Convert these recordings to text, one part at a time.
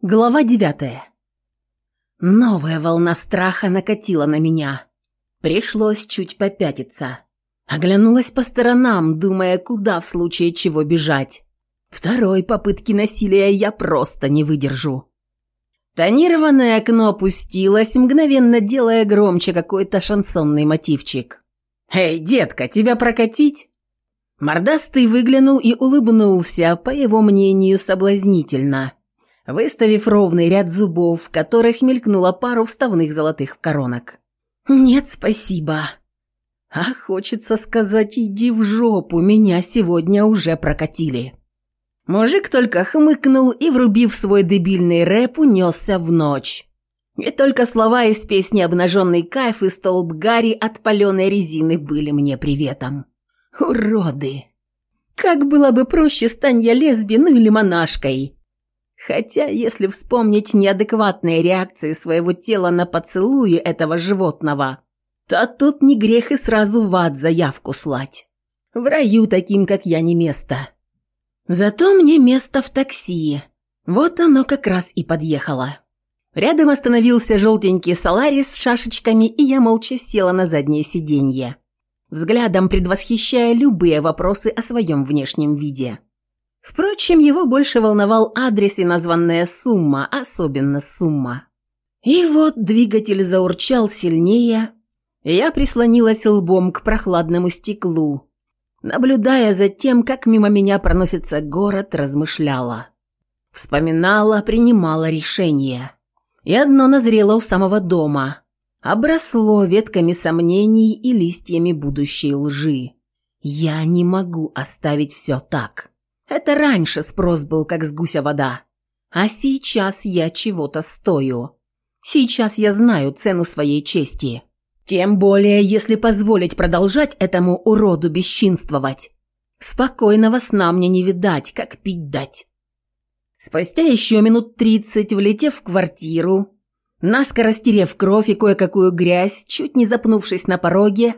Глава девятая. Новая волна страха накатила на меня. Пришлось чуть попятиться. Оглянулась по сторонам, думая, куда в случае чего бежать. Второй попытки насилия я просто не выдержу. Тонированное окно опустилось, мгновенно делая громче какой-то шансонный мотивчик. «Эй, детка, тебя прокатить?» Мордастый выглянул и улыбнулся, по его мнению, соблазнительно – выставив ровный ряд зубов, в которых мелькнула пару вставных золотых коронок. «Нет, спасибо!» «А хочется сказать, иди в жопу, меня сегодня уже прокатили!» Мужик только хмыкнул и, врубив свой дебильный рэп, унесся в ночь. И только слова из песни «Обнаженный кайф» и «Столб Гарри» от паленой резины были мне приветом. Уроды! Как было бы проще, стань я лесби, ну или монашкой. Хотя, если вспомнить неадекватные реакции своего тела на поцелуи этого животного, то тут не грех и сразу в ад заявку слать. В раю таким, как я, не место. Зато мне место в такси. Вот оно как раз и подъехало. Рядом остановился желтенький Соларис с шашечками, и я молча села на заднее сиденье, взглядом предвосхищая любые вопросы о своем внешнем виде. Впрочем, его больше волновал адрес и названная сумма, особенно сумма. И вот двигатель заурчал сильнее. Я прислонилась лбом к прохладному стеклу. Наблюдая за тем, как мимо меня проносится город, размышляла. Вспоминала, принимала решение. И одно назрело у самого дома. Обросло ветками сомнений и листьями будущей лжи. Я не могу оставить все так. Это раньше спрос был как с гуся вода. А сейчас я чего-то стою. Сейчас я знаю цену своей чести. Тем более, если позволить продолжать этому уроду бесчинствовать. Спокойного сна мне не видать, как пить дать. Спустя еще минут тридцать, влетев в квартиру, наскоро стерев кровь и кое-какую грязь, чуть не запнувшись на пороге,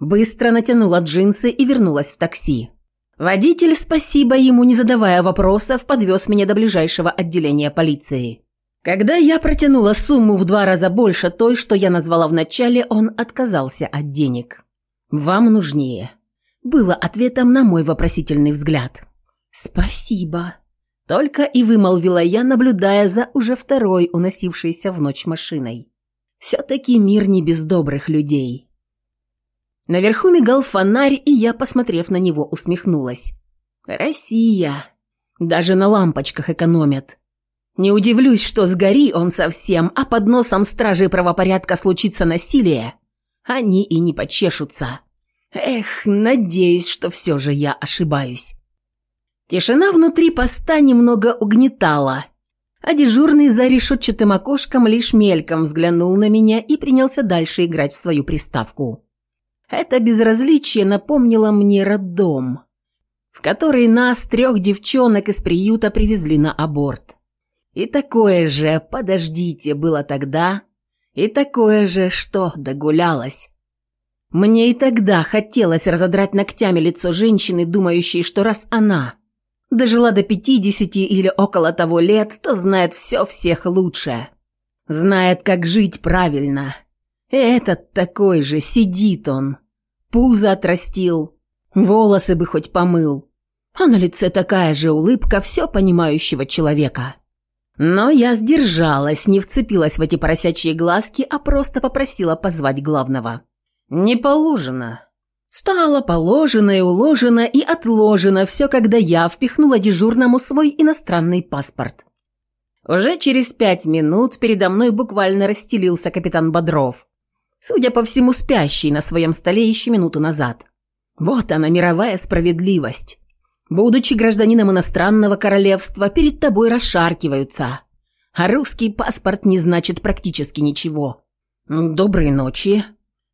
быстро натянула джинсы и вернулась в такси. Водитель, спасибо ему, не задавая вопросов, подвез меня до ближайшего отделения полиции. Когда я протянула сумму в два раза больше той, что я назвала вначале, он отказался от денег. «Вам нужнее», – было ответом на мой вопросительный взгляд. «Спасибо», – только и вымолвила я, наблюдая за уже второй уносившейся в ночь машиной. «Все-таки мир не без добрых людей». Наверху мигал фонарь, и я, посмотрев на него, усмехнулась. «Россия! Даже на лампочках экономят!» Не удивлюсь, что сгори он совсем, а под носом стражи правопорядка случится насилие. Они и не почешутся. Эх, надеюсь, что все же я ошибаюсь. Тишина внутри поста немного угнетала, а дежурный за решетчатым окошком лишь мельком взглянул на меня и принялся дальше играть в свою приставку. Это безразличие напомнило мне роддом, в который нас, трех девчонок из приюта, привезли на аборт. И такое же «подождите» было тогда, и такое же «что догулялась». Мне и тогда хотелось разодрать ногтями лицо женщины, думающей, что раз она дожила до 50 или около того лет, то знает все всех лучше. Знает, как жить правильно – этот такой же сидит он. Пузо отрастил, волосы бы хоть помыл. А на лице такая же улыбка все понимающего человека. Но я сдержалась, не вцепилась в эти поросячьи глазки, а просто попросила позвать главного. «Не положено». Стало положено и уложено и отложено все, когда я впихнула дежурному свой иностранный паспорт. Уже через пять минут передо мной буквально расстелился капитан Бодров судя по всему, спящий на своем столе еще минуту назад. Вот она, мировая справедливость. Будучи гражданином иностранного королевства, перед тобой расшаркиваются. А русский паспорт не значит практически ничего. Доброй ночи.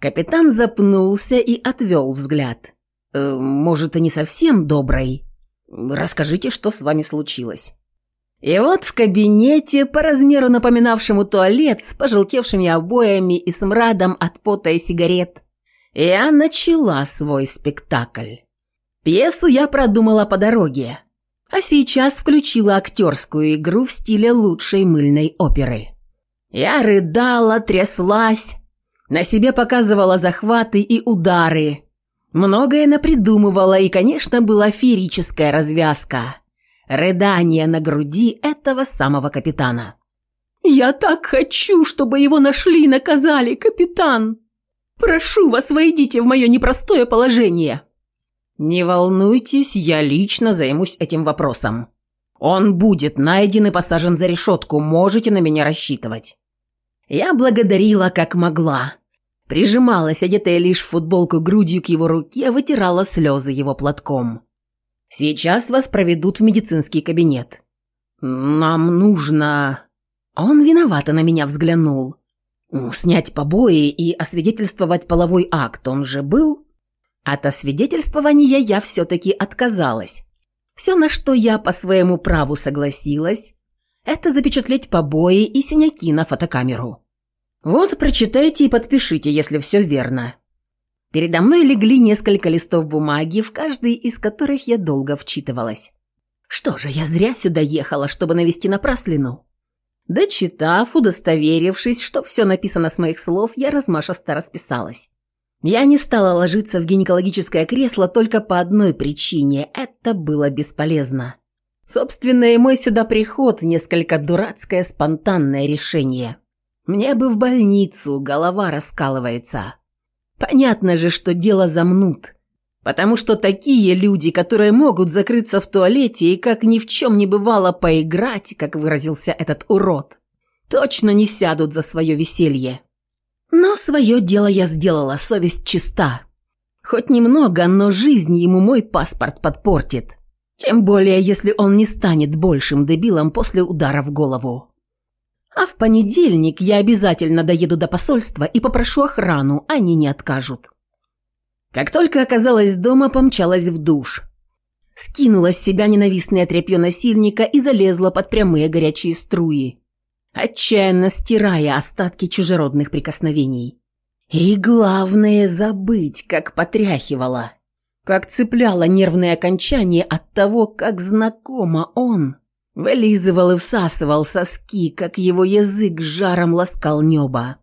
Капитан запнулся и отвел взгляд. Э, может, и не совсем добрый. Расскажите, что с вами случилось. И вот в кабинете, по размеру напоминавшему туалет, с пожелтевшими обоями и с мрадом от пота и сигарет, я начала свой спектакль. Пьесу я продумала по дороге, а сейчас включила актерскую игру в стиле лучшей мыльной оперы. Я рыдала, тряслась, на себе показывала захваты и удары. Многое напридумывала, и, конечно, была феерическая развязка – рыдание на груди этого самого капитана. «Я так хочу, чтобы его нашли и наказали, капитан! Прошу вас, войдите в мое непростое положение!» «Не волнуйтесь, я лично займусь этим вопросом. Он будет найден и посажен за решетку, можете на меня рассчитывать». Я благодарила, как могла. Прижималась, одетая лишь в футболку грудью к его руке, вытирала слезы его платком. Сейчас вас проведут в медицинский кабинет». «Нам нужно...» Он виновато на меня взглянул. Ну, «Снять побои и освидетельствовать половой акт, он же был...» От освидетельствования я все-таки отказалась. Все, на что я по своему праву согласилась, это запечатлеть побои и синяки на фотокамеру. Вот прочитайте и подпишите, если все верно. Передо мной легли несколько листов бумаги, в каждый из которых я долго вчитывалась. Что же, я зря сюда ехала, чтобы навести напраслину. Дочитав, удостоверившись, что все написано с моих слов, я размашисто расписалась. Я не стала ложиться в гинекологическое кресло только по одной причине – это было бесполезно. Собственно, и мой сюда приход – несколько дурацкое спонтанное решение. Мне бы в больницу, голова раскалывается. Понятно же, что дело замнут. Потому что такие люди, которые могут закрыться в туалете и как ни в чем не бывало поиграть, как выразился этот урод, точно не сядут за свое веселье. Но свое дело я сделала, совесть чиста. Хоть немного, но жизнь ему мой паспорт подпортит. Тем более, если он не станет большим дебилом после удара в голову. А в понедельник я обязательно доеду до посольства и попрошу охрану, а они не откажут. Как только оказалась дома, помчалась в душ. Скинула с себя ненавистное тряпье насильника и залезла под прямые горячие струи, отчаянно стирая остатки чужеродных прикосновений. И главное – забыть, как потряхивала, как цепляло нервное окончание от того, как знакомо он – вылизывал и всасывал соски, как его язык жаром ласкал небо.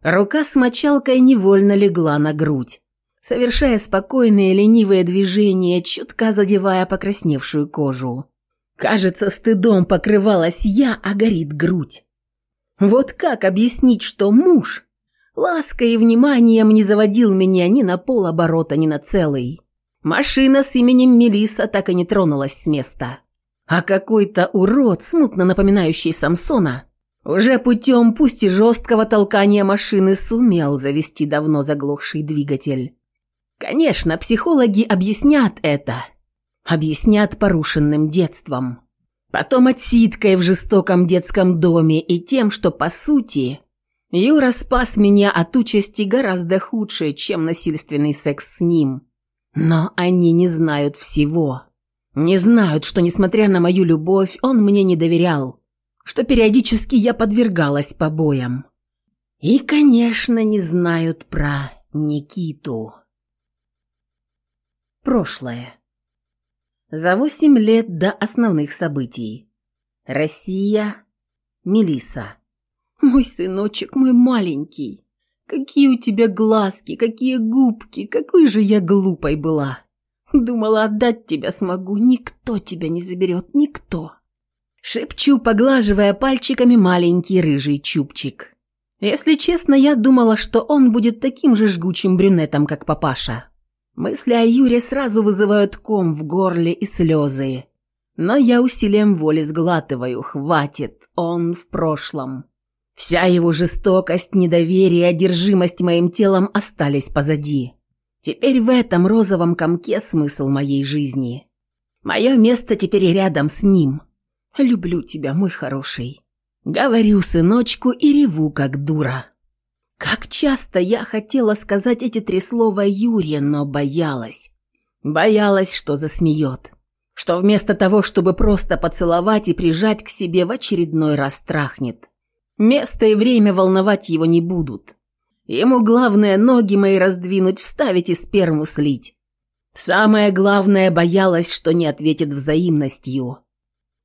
Рука с мочалкой невольно легла на грудь, совершая спокойные ленивые движения, чутка задевая покрасневшую кожу. Кажется, стыдом покрывалась я, а горит грудь. Вот как объяснить, что муж лаской и вниманием не заводил меня ни на полоборота, ни на целый? Машина с именем Мелиса так и не тронулась с места а какой-то урод, смутно напоминающий Самсона, уже путем пусть и жесткого толкания машины сумел завести давно заглохший двигатель. Конечно, психологи объяснят это. Объяснят порушенным детством. Потом отсидкой в жестоком детском доме и тем, что, по сути, Юра спас меня от участи гораздо худшей, чем насильственный секс с ним. Но они не знают всего. Не знают, что, несмотря на мою любовь, он мне не доверял, что периодически я подвергалась побоям. И, конечно, не знают про Никиту. Прошлое. За восемь лет до основных событий. Россия. Мелиса. Мой сыночек, мой маленький. Какие у тебя глазки, какие губки, какой же я глупой была. Думала отдать тебя смогу, никто тебя не заберет, никто. Шепчу, поглаживая пальчиками маленький рыжий чубчик. Если честно, я думала, что он будет таким же жгучим брюнетом, как папаша. Мысли о Юре сразу вызывают ком в горле и слезы. Но я усилием воли сглатываю, хватит, он в прошлом. Вся его жестокость, недоверие, одержимость моим телом остались позади. Теперь в этом розовом комке смысл моей жизни. Мое место теперь рядом с ним. Люблю тебя, мой хороший. Говорю сыночку и реву, как дура. Как часто я хотела сказать эти три слова Юре, но боялась. Боялась, что засмеет. Что вместо того, чтобы просто поцеловать и прижать к себе, в очередной раз трахнет. Место и время волновать его не будут. Ему главное ноги мои раздвинуть, вставить и сперму слить. Самое главное, боялась, что не ответит взаимностью.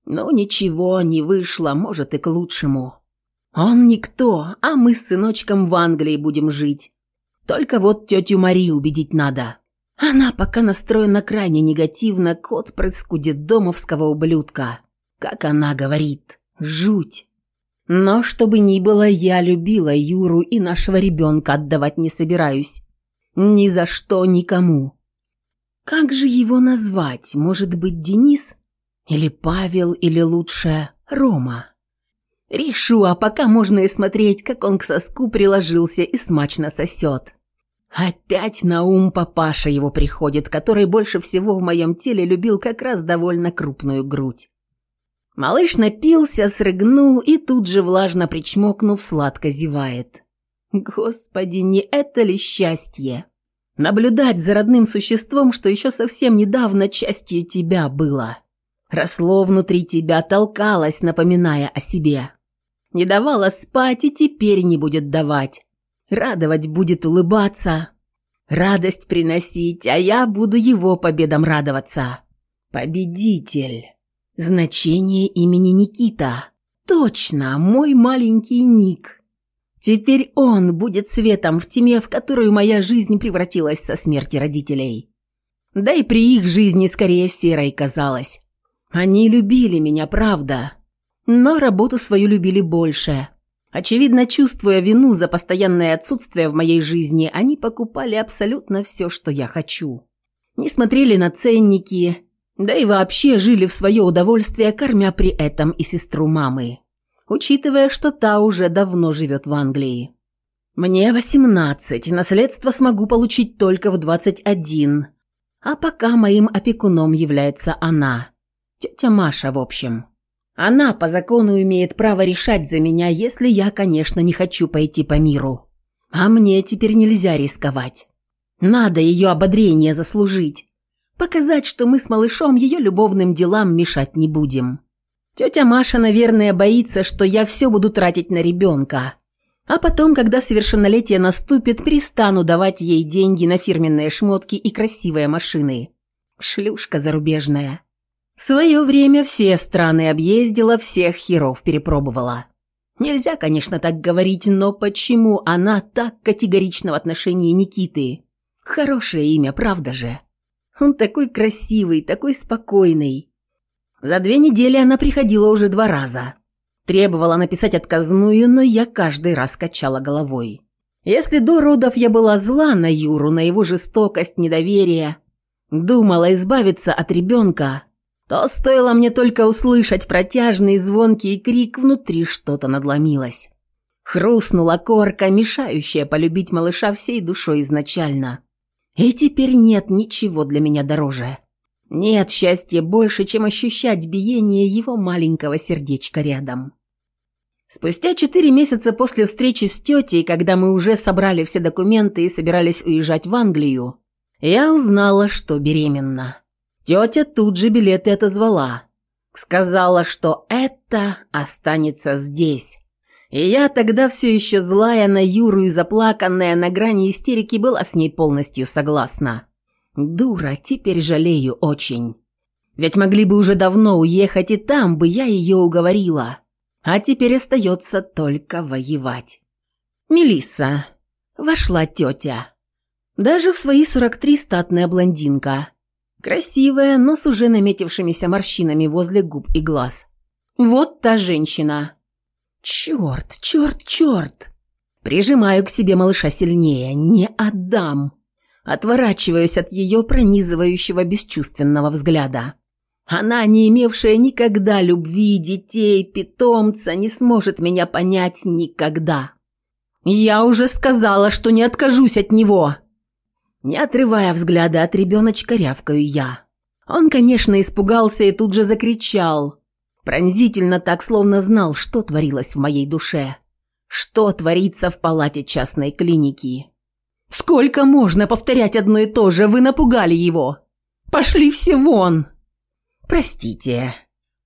Но ничего, не вышло, может и к лучшему. Он никто, а мы с сыночком в Англии будем жить. Только вот тетю Мари убедить надо. Она пока настроена крайне негативно кот отпрыску домовского ублюдка. Как она говорит, жуть. Но что бы ни было, я любила Юру и нашего ребенка отдавать не собираюсь. Ни за что никому. Как же его назвать? Может быть, Денис? Или Павел, или лучше Рома? Решу, а пока можно и смотреть, как он к соску приложился и смачно сосет. Опять на ум папаша его приходит, который больше всего в моем теле любил как раз довольно крупную грудь. Малыш напился, срыгнул и тут же, влажно причмокнув, сладко зевает. Господи, не это ли счастье? Наблюдать за родным существом, что еще совсем недавно частью тебя было. Росло внутри тебя, толкалось, напоминая о себе. Не давало спать и теперь не будет давать. Радовать будет улыбаться. Радость приносить, а я буду его победам радоваться. Победитель значение имени Никита. Точно, мой маленький Ник. Теперь он будет светом в тьме, в которую моя жизнь превратилась со смерти родителей. Да и при их жизни скорее серой казалось. Они любили меня, правда. Но работу свою любили больше. Очевидно, чувствуя вину за постоянное отсутствие в моей жизни, они покупали абсолютно все, что я хочу. Не смотрели на ценники, да и вообще жили в свое удовольствие, кормя при этом и сестру мамы. Учитывая, что та уже давно живет в Англии. Мне 18, наследство смогу получить только в 21. А пока моим опекуном является она. Тетя Маша, в общем. Она по закону имеет право решать за меня, если я, конечно, не хочу пойти по миру. А мне теперь нельзя рисковать. Надо ее ободрение заслужить. Показать, что мы с малышом ее любовным делам мешать не будем. Тетя Маша, наверное, боится, что я все буду тратить на ребенка. А потом, когда совершеннолетие наступит, перестану давать ей деньги на фирменные шмотки и красивые машины. Шлюшка зарубежная. В свое время все страны объездила, всех херов перепробовала. Нельзя, конечно, так говорить, но почему она так категорична в отношении Никиты? Хорошее имя, правда же? Он такой красивый, такой спокойный. За две недели она приходила уже два раза. Требовала написать отказную, но я каждый раз качала головой. Если до родов я была зла на Юру, на его жестокость, недоверие, думала избавиться от ребенка, то стоило мне только услышать протяжный звонкий крик, внутри что-то надломилось. Хрустнула корка, мешающая полюбить малыша всей душой изначально. И теперь нет ничего для меня дороже. Нет счастья больше, чем ощущать биение его маленького сердечка рядом. Спустя четыре месяца после встречи с тетей, когда мы уже собрали все документы и собирались уезжать в Англию, я узнала, что беременна. Тетя тут же билеты отозвала. Сказала, что это останется здесь, и я тогда все еще злая на Юру и заплаканная на грани истерики была с ней полностью согласна. Дура, теперь жалею очень. Ведь могли бы уже давно уехать, и там бы я ее уговорила. А теперь остается только воевать. Мелисса. Вошла тетя. Даже в свои 43 статная блондинка. Красивая, но с уже наметившимися морщинами возле губ и глаз. Вот та женщина. Черт, черт, черт! Прижимаю к себе малыша сильнее, не отдам. Отворачиваюсь от ее пронизывающего бесчувственного взгляда. Она, не имевшая никогда любви, детей, питомца, не сможет меня понять никогда. Я уже сказала, что не откажусь от него. Не отрывая взгляда от ребеночка, рявкаю я. Он, конечно, испугался и тут же закричал – Пронзительно так, словно знал, что творилось в моей душе. Что творится в палате частной клиники. «Сколько можно повторять одно и то же? Вы напугали его! Пошли все вон!» «Простите».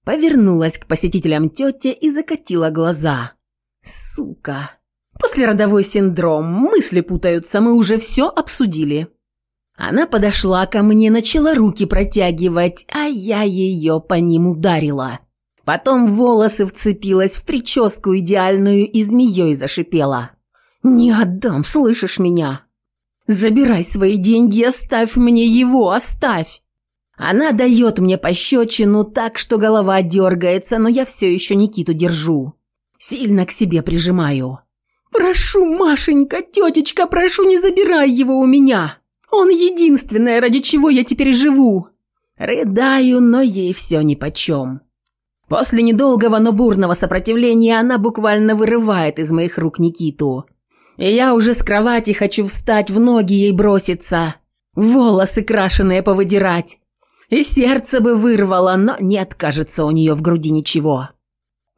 Повернулась к посетителям тетя и закатила глаза. «Сука!» «Послеродовой синдром, мысли путаются, мы уже все обсудили». Она подошла ко мне, начала руки протягивать, а я ее по ним ударила. Потом волосы вцепилась в прическу идеальную и змеей зашипела. «Не отдам, слышишь меня? Забирай свои деньги оставь мне его, оставь!» Она дает мне пощечину так, что голова дергается, но я все еще Никиту держу. Сильно к себе прижимаю. «Прошу, Машенька, тетечка, прошу, не забирай его у меня! Он единственное, ради чего я теперь живу!» Рыдаю, но ей все нипочем. После недолгого, но бурного сопротивления она буквально вырывает из моих рук Никиту. И я уже с кровати хочу встать, в ноги ей броситься. Волосы крашеные повыдирать. И сердце бы вырвало, но не откажется у нее в груди ничего.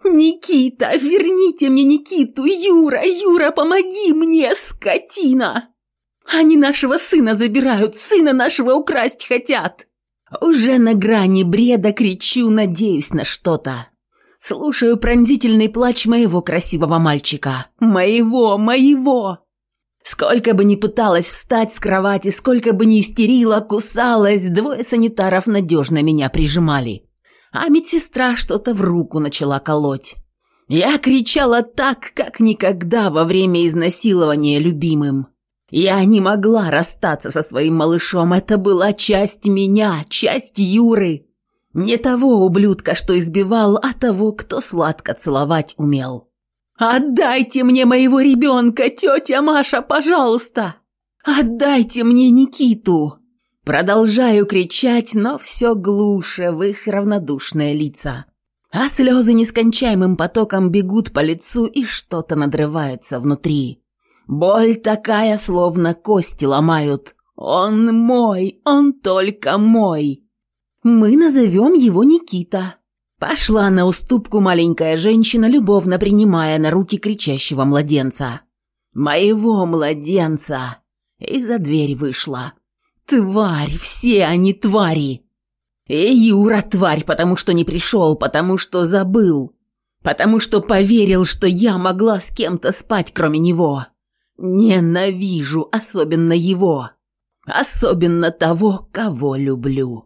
«Никита, верните мне Никиту! Юра, Юра, помоги мне, скотина!» Они нашего сына забирают, сына нашего украсть хотят!» Уже на грани бреда кричу, надеюсь на что-то. Слушаю пронзительный плач моего красивого мальчика. Моего, моего! Сколько бы ни пыталась встать с кровати, сколько бы ни истерила, кусалась, двое санитаров надежно меня прижимали. А медсестра что-то в руку начала колоть. Я кричала так, как никогда во время изнасилования любимым. Я не могла расстаться со своим малышом, это была часть меня, часть Юры. Не того ублюдка, что избивал, а того, кто сладко целовать умел. «Отдайте мне моего ребенка, тетя Маша, пожалуйста! Отдайте мне Никиту!» Продолжаю кричать, но все глуше в их равнодушные лица. А слезы нескончаемым потоком бегут по лицу и что-то надрывается внутри. Боль такая, словно кости ломают. Он мой, он только мой. Мы назовем его Никита. Пошла на уступку маленькая женщина, любовно принимая на руки кричащего младенца. Моего младенца. И за дверь вышла. Тварь, все они твари. И Юра тварь, потому что не пришел, потому что забыл. Потому что поверил, что я могла с кем-то спать, кроме него. Ненавижу особенно его, особенно того, кого люблю.